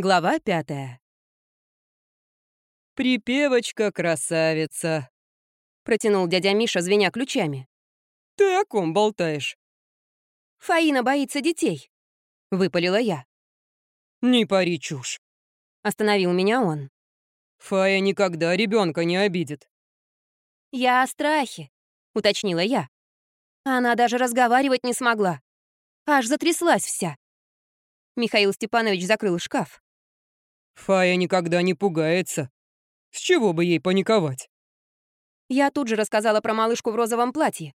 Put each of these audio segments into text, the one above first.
Глава пятая. «Припевочка-красавица», — протянул дядя Миша, звеня ключами. «Ты о ком болтаешь?» «Фаина боится детей», — выпалила я. «Не пари чушь», — остановил меня он. «Фая никогда ребенка не обидит». «Я о страхе», — уточнила я. Она даже разговаривать не смогла. Аж затряслась вся. Михаил Степанович закрыл шкаф. «Фая никогда не пугается. С чего бы ей паниковать?» Я тут же рассказала про малышку в розовом платье.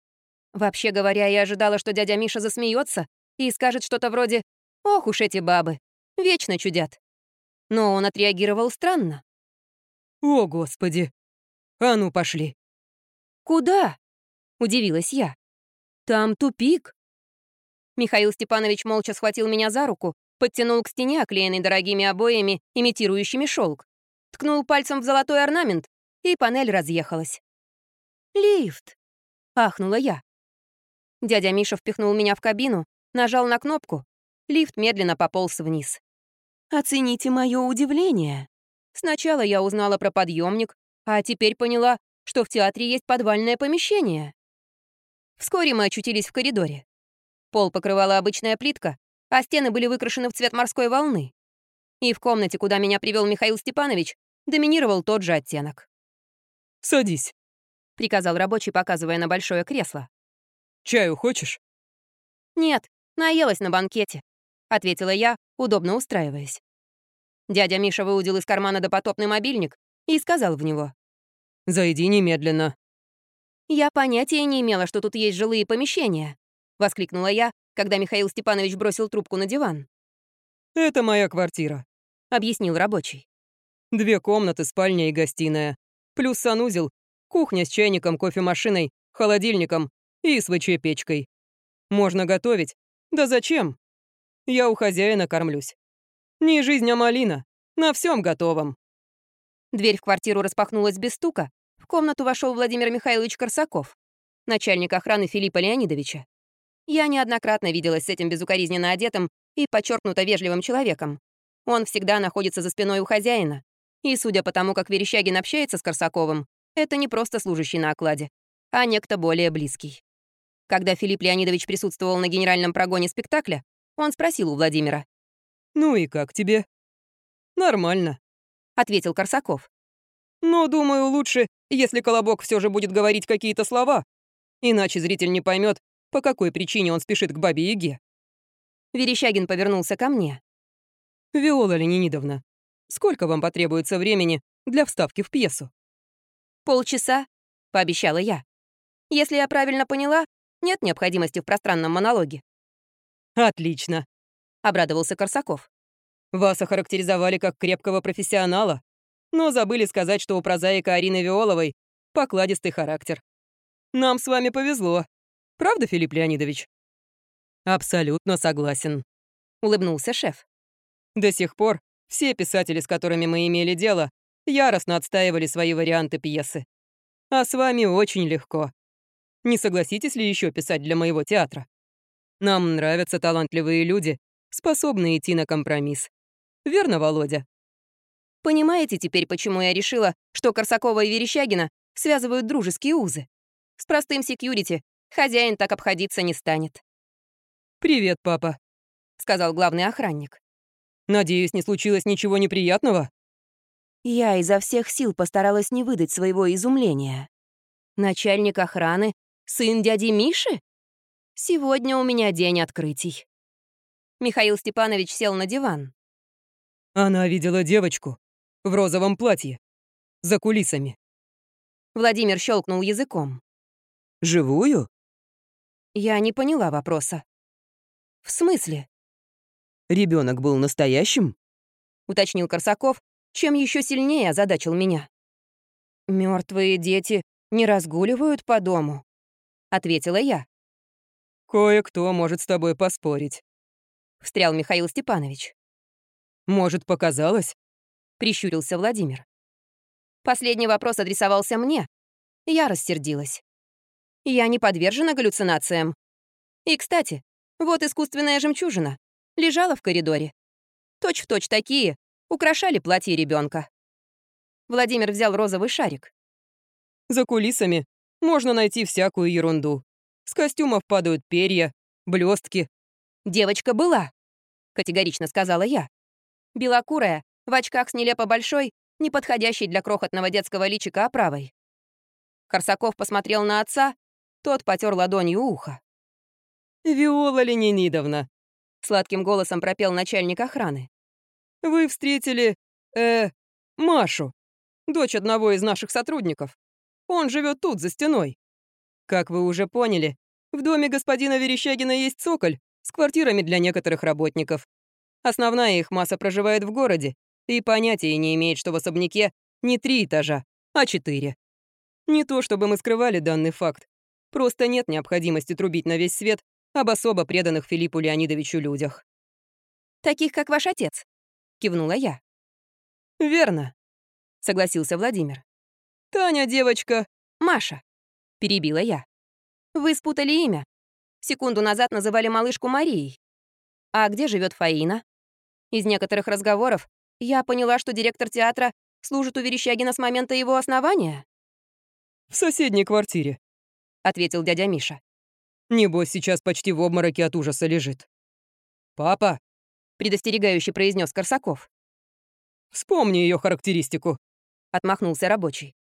Вообще говоря, я ожидала, что дядя Миша засмеется и скажет что-то вроде «Ох уж эти бабы, вечно чудят». Но он отреагировал странно. «О, Господи! А ну, пошли!» «Куда?» — удивилась я. «Там тупик». Михаил Степанович молча схватил меня за руку, подтянул к стене, оклеенной дорогими обоями, имитирующими шелк, ткнул пальцем в золотой орнамент, и панель разъехалась. «Лифт!» — ахнула я. Дядя Миша впихнул меня в кабину, нажал на кнопку. Лифт медленно пополз вниз. Оцените мое удивление. Сначала я узнала про подъемник, а теперь поняла, что в театре есть подвальное помещение. Вскоре мы очутились в коридоре. Пол покрывала обычная плитка, а стены были выкрашены в цвет морской волны. И в комнате, куда меня привел Михаил Степанович, доминировал тот же оттенок. «Садись», — приказал рабочий, показывая на большое кресло. «Чаю хочешь?» «Нет, наелась на банкете», — ответила я, удобно устраиваясь. Дядя Миша выудил из кармана допотопный мобильник и сказал в него. «Зайди немедленно». «Я понятия не имела, что тут есть жилые помещения», — воскликнула я, когда Михаил Степанович бросил трубку на диван. «Это моя квартира», — объяснил рабочий. «Две комнаты, спальня и гостиная. Плюс санузел, кухня с чайником, кофемашиной, холодильником и СВЧ-печкой. Можно готовить. Да зачем? Я у хозяина кормлюсь. Не жизнь, а малина. На всем готовом». Дверь в квартиру распахнулась без стука. В комнату вошел Владимир Михайлович Корсаков, начальник охраны Филиппа Леонидовича. Я неоднократно виделась с этим безукоризненно одетым и подчеркнуто вежливым человеком. Он всегда находится за спиной у хозяина. И судя по тому, как Верещагин общается с Корсаковым, это не просто служащий на окладе, а некто более близкий. Когда Филипп Леонидович присутствовал на генеральном прогоне спектакля, он спросил у Владимира. «Ну и как тебе?» «Нормально», — ответил Корсаков. «Но, думаю, лучше, если Колобок все же будет говорить какие-то слова. Иначе зритель не поймет, по какой причине он спешит к бабе Яге. Верещагин повернулся ко мне. «Виола Ленинидовна, сколько вам потребуется времени для вставки в пьесу?» «Полчаса», — пообещала я. «Если я правильно поняла, нет необходимости в пространном монологе». «Отлично», — обрадовался Корсаков. «Вас охарактеризовали как крепкого профессионала, но забыли сказать, что у прозаика Арины Виоловой покладистый характер. Нам с вами повезло. Правда, Филипп Леонидович?» «Абсолютно согласен», — улыбнулся шеф. «До сих пор все писатели, с которыми мы имели дело, яростно отстаивали свои варианты пьесы. А с вами очень легко. Не согласитесь ли еще писать для моего театра? Нам нравятся талантливые люди, способные идти на компромисс. Верно, Володя?» Понимаете теперь, почему я решила, что Корсакова и Верещагина связывают дружеские узы? С простым секьюрити хозяин так обходиться не станет. «Привет, папа», — сказал главный охранник. «Надеюсь, не случилось ничего неприятного?» Я изо всех сил постаралась не выдать своего изумления. Начальник охраны — сын дяди Миши? Сегодня у меня день открытий. Михаил Степанович сел на диван. Она видела девочку в розовом платье, за кулисами. Владимир щелкнул языком. «Живую?» Я не поняла вопроса. «В смысле?» Ребенок был настоящим?» — уточнил Корсаков, чем еще сильнее озадачил меня. Мертвые дети не разгуливают по дому», — ответила я. «Кое-кто может с тобой поспорить», — встрял Михаил Степанович. «Может, показалось?» — прищурился Владимир. Последний вопрос адресовался мне. Я рассердилась. Я не подвержена галлюцинациям. И, кстати, вот искусственная жемчужина. Лежала в коридоре. Точь-в-точь такие, украшали платье ребенка. Владимир взял розовый шарик. За кулисами можно найти всякую ерунду. С костюмов падают перья, блестки. «Девочка была», — категорично сказала я. Белокурая, в очках с нелепо большой, не подходящей для крохотного детского личика оправой. Корсаков посмотрел на отца, тот потер ладонью ухо. «Виола Ленинидовна», — сладким голосом пропел начальник охраны. «Вы встретили, э, Машу, дочь одного из наших сотрудников. Он живет тут, за стеной. Как вы уже поняли, в доме господина Верещагина есть цоколь с квартирами для некоторых работников. Основная их масса проживает в городе и понятия не имеет, что в особняке не три этажа, а четыре. Не то чтобы мы скрывали данный факт. Просто нет необходимости трубить на весь свет об особо преданных Филиппу Леонидовичу людях. «Таких, как ваш отец», — кивнула я. «Верно», — согласился Владимир. «Таня, девочка...» «Маша», — перебила я. «Вы спутали имя. Секунду назад называли малышку Марией. А где живет Фаина? Из некоторых разговоров я поняла, что директор театра служит у Верещагина с момента его основания». «В соседней квартире», — ответил дядя Миша. «Небось, сейчас почти в обмороке от ужаса лежит». «Папа», — предостерегающе произнес Корсаков. «Вспомни ее характеристику», — отмахнулся рабочий.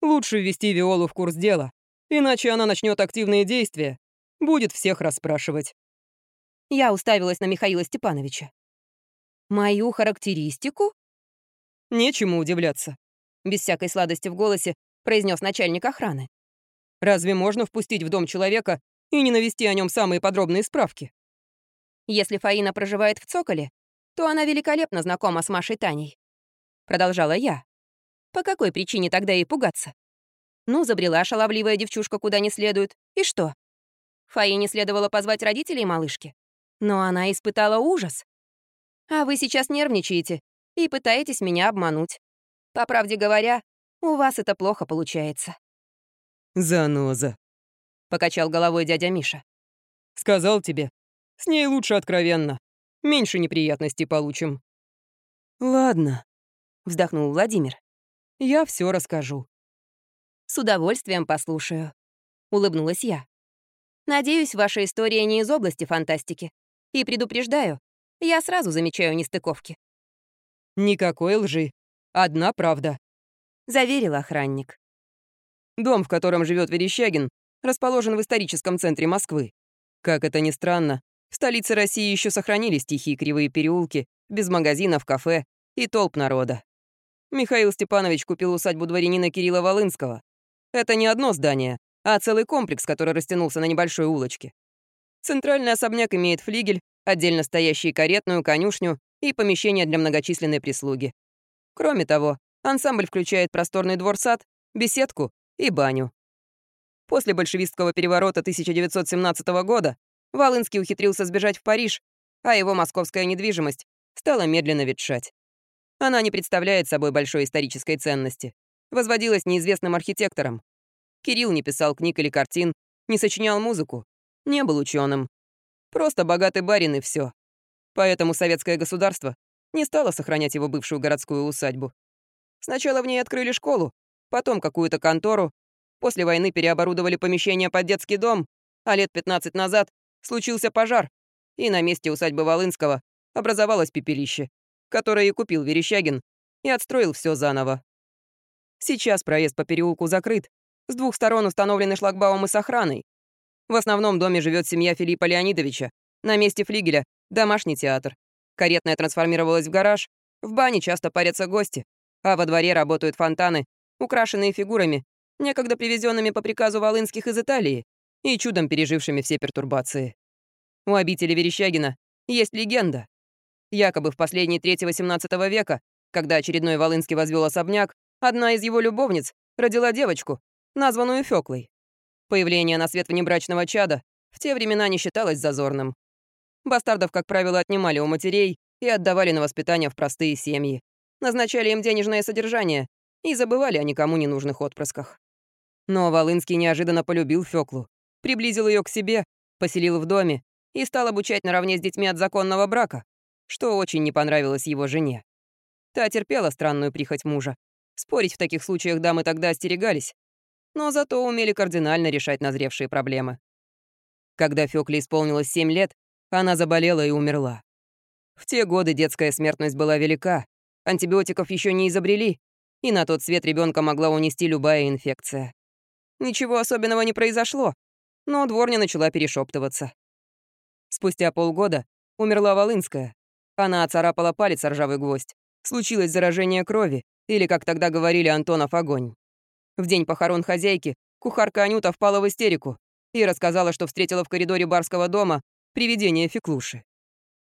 Лучше ввести Виолу в курс дела, иначе она начнет активные действия, будет всех расспрашивать. Я уставилась на Михаила Степановича. «Мою характеристику?» «Нечему удивляться», — без всякой сладости в голосе произнес начальник охраны. «Разве можно впустить в дом человека и не навести о нем самые подробные справки?» «Если Фаина проживает в Цоколе, то она великолепно знакома с Машей Таней», — продолжала я. По какой причине тогда ей пугаться? Ну, забрела шаловливая девчушка куда не следует. И что? Фае не следовало позвать родителей малышки. Но она испытала ужас. А вы сейчас нервничаете и пытаетесь меня обмануть. По правде говоря, у вас это плохо получается. «Заноза», — покачал головой дядя Миша. «Сказал тебе, с ней лучше откровенно. Меньше неприятностей получим». «Ладно», — вздохнул Владимир. Я все расскажу». «С удовольствием послушаю», — улыбнулась я. «Надеюсь, ваша история не из области фантастики. И предупреждаю, я сразу замечаю нестыковки». «Никакой лжи. Одна правда», — заверил охранник. «Дом, в котором живет Верещагин, расположен в историческом центре Москвы. Как это ни странно, в столице России еще сохранились тихие кривые переулки, без магазинов, кафе и толп народа. Михаил Степанович купил усадьбу дворянина Кирилла Волынского. Это не одно здание, а целый комплекс, который растянулся на небольшой улочке. Центральный особняк имеет флигель, отдельно стоящий каретную, конюшню и помещение для многочисленной прислуги. Кроме того, ансамбль включает просторный двор-сад, беседку и баню. После большевистского переворота 1917 года Волынский ухитрился сбежать в Париж, а его московская недвижимость стала медленно ветшать. Она не представляет собой большой исторической ценности. Возводилась неизвестным архитектором. Кирилл не писал книг или картин, не сочинял музыку, не был ученым. Просто богатый барин и все. Поэтому советское государство не стало сохранять его бывшую городскую усадьбу. Сначала в ней открыли школу, потом какую-то контору, после войны переоборудовали помещение под детский дом, а лет 15 назад случился пожар, и на месте усадьбы Волынского образовалось пепелище которое и купил Верещагин, и отстроил все заново. Сейчас проезд по переулку закрыт, с двух сторон установлены шлагбаумы с охраной. В основном доме живет семья Филиппа Леонидовича, на месте флигеля — домашний театр. Каретная трансформировалась в гараж, в бане часто парятся гости, а во дворе работают фонтаны, украшенные фигурами, некогда привезенными по приказу Волынских из Италии и чудом пережившими все пертурбации. У обители Верещагина есть легенда. Якобы в последней трети XVIII века, когда очередной Волынский возвел особняк, одна из его любовниц родила девочку, названную Фёклой. Появление на свет внебрачного чада в те времена не считалось зазорным. Бастардов, как правило, отнимали у матерей и отдавали на воспитание в простые семьи. Назначали им денежное содержание и забывали о никому не нужных отпрысках. Но Волынский неожиданно полюбил Фёклу, приблизил ее к себе, поселил в доме и стал обучать наравне с детьми от законного брака, что очень не понравилось его жене. Та терпела странную прихоть мужа. Спорить в таких случаях дамы тогда остерегались, но зато умели кардинально решать назревшие проблемы. Когда Фёкле исполнилось 7 лет, она заболела и умерла. В те годы детская смертность была велика, антибиотиков еще не изобрели, и на тот свет ребенка могла унести любая инфекция. Ничего особенного не произошло, но дворня начала перешептываться. Спустя полгода умерла Волынская. Она оцарапала палец о ржавый гвоздь. Случилось заражение крови, или, как тогда говорили, Антонов огонь. В день похорон хозяйки кухарка Анюта впала в истерику и рассказала, что встретила в коридоре барского дома привидение Феклуши.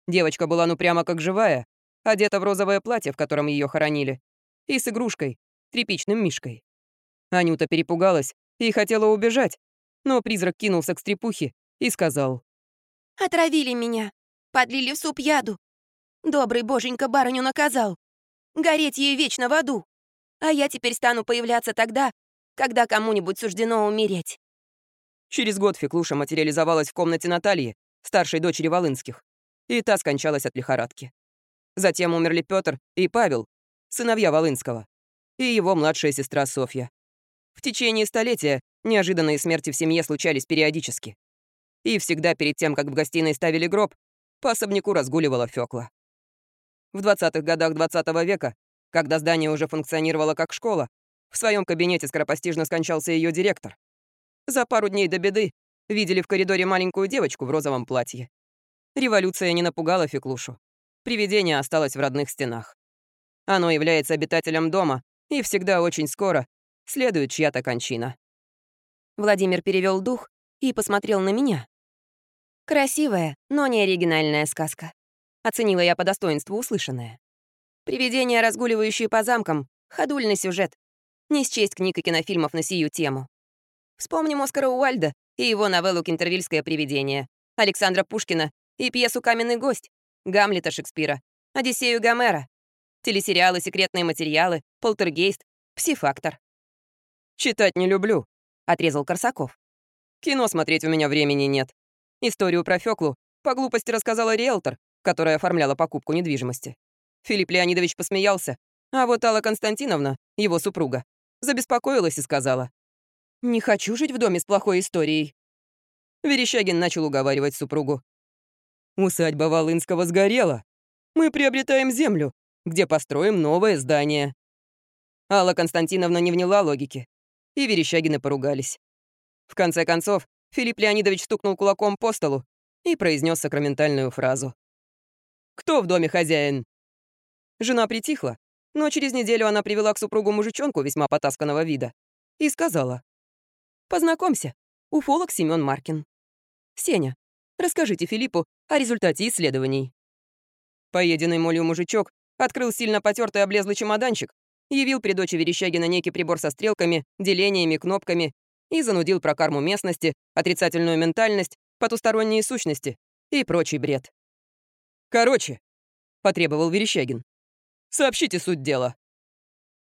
Девочка была ну прямо как живая, одета в розовое платье, в котором ее хоронили, и с игрушкой, тряпичным мишкой. Анюта перепугалась и хотела убежать, но призрак кинулся к стрепухе и сказал. «Отравили меня, подлили в суп яду. Добрый боженька барыню наказал. Гореть ей вечно в аду. А я теперь стану появляться тогда, когда кому-нибудь суждено умереть». Через год Феклуша материализовалась в комнате Натальи, старшей дочери Волынских, и та скончалась от лихорадки. Затем умерли Петр и Павел, сыновья Волынского, и его младшая сестра Софья. В течение столетия неожиданные смерти в семье случались периодически. И всегда перед тем, как в гостиной ставили гроб, по особняку разгуливала Фёкла. В 20-х годах 20 -го века, когда здание уже функционировало как школа, в своем кабинете скоропостижно скончался ее директор. За пару дней до беды видели в коридоре маленькую девочку в розовом платье. Революция не напугала Феклушу. Привидение осталось в родных стенах. Оно является обитателем дома, и всегда очень скоро следует чья-то кончина. Владимир перевел дух и посмотрел на меня. Красивая, но не оригинальная сказка. Оценила я по достоинству услышанное. Привидения, разгуливающие по замкам, ходульный сюжет. Не счесть книг и кинофильмов на сию тему. Вспомним Оскара Уальда и его новеллу «Кентервильское привидение», Александра Пушкина и пьесу «Каменный гость», Гамлета Шекспира, Одиссею Гомера, телесериалы «Секретные материалы», «Полтергейст», «Псифактор». «Читать не люблю», — отрезал Корсаков. «Кино смотреть у меня времени нет. Историю про Фёклу по глупости рассказала риэлтор, которая оформляла покупку недвижимости. Филипп Леонидович посмеялся, а вот Алла Константиновна, его супруга, забеспокоилась и сказала, «Не хочу жить в доме с плохой историей». Верещагин начал уговаривать супругу. Усадьба Волынского сгорела. Мы приобретаем землю, где построим новое здание. Алла Константиновна не вняла логики, и Верещагины поругались. В конце концов, Филипп Леонидович стукнул кулаком по столу и произнес сакраментальную фразу. «Кто в доме хозяин?» Жена притихла, но через неделю она привела к супругу мужичонку весьма потасканного вида и сказала. «Познакомься, уфолог Семён Маркин. Сеня, Расскажите Филиппу о результате исследований». Поеденный молью мужичок открыл сильно потертый облезлый чемоданчик, явил при дочи Верещагина некий прибор со стрелками, делениями, кнопками и занудил про карму местности, отрицательную ментальность, потусторонние сущности и прочий бред. «Короче», — потребовал Верещагин, — «сообщите суть дела».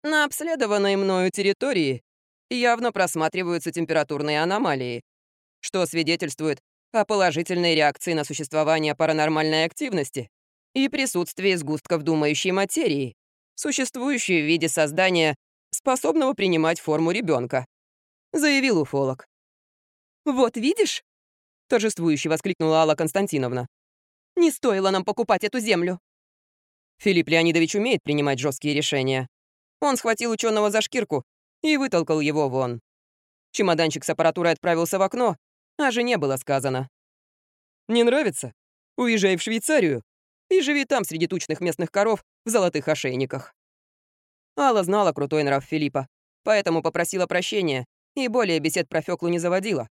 На обследованной мною территории явно просматриваются температурные аномалии, что свидетельствует о положительной реакции на существование паранормальной активности и присутствии сгустков думающей материи, существующей в виде создания, способного принимать форму ребенка, заявил уфолог. «Вот видишь?» — торжествующе воскликнула Алла Константиновна. «Не стоило нам покупать эту землю». Филипп Леонидович умеет принимать жесткие решения. Он схватил ученого за шкирку и вытолкал его вон. Чемоданчик с аппаратурой отправился в окно, а жене было сказано. «Не нравится? Уезжай в Швейцарию и живи там среди тучных местных коров в золотых ошейниках». Алла знала крутой нрав Филиппа, поэтому попросила прощения и более бесед про Фёклу не заводила.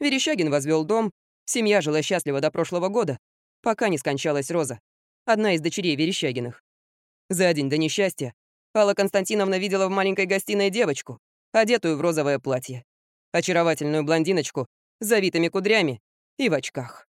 Верещагин возвел дом, семья жила счастливо до прошлого года, пока не скончалась Роза, одна из дочерей Верещагиных. За день до несчастья Алла Константиновна видела в маленькой гостиной девочку, одетую в розовое платье. Очаровательную блондиночку, завитыми кудрями и в очках.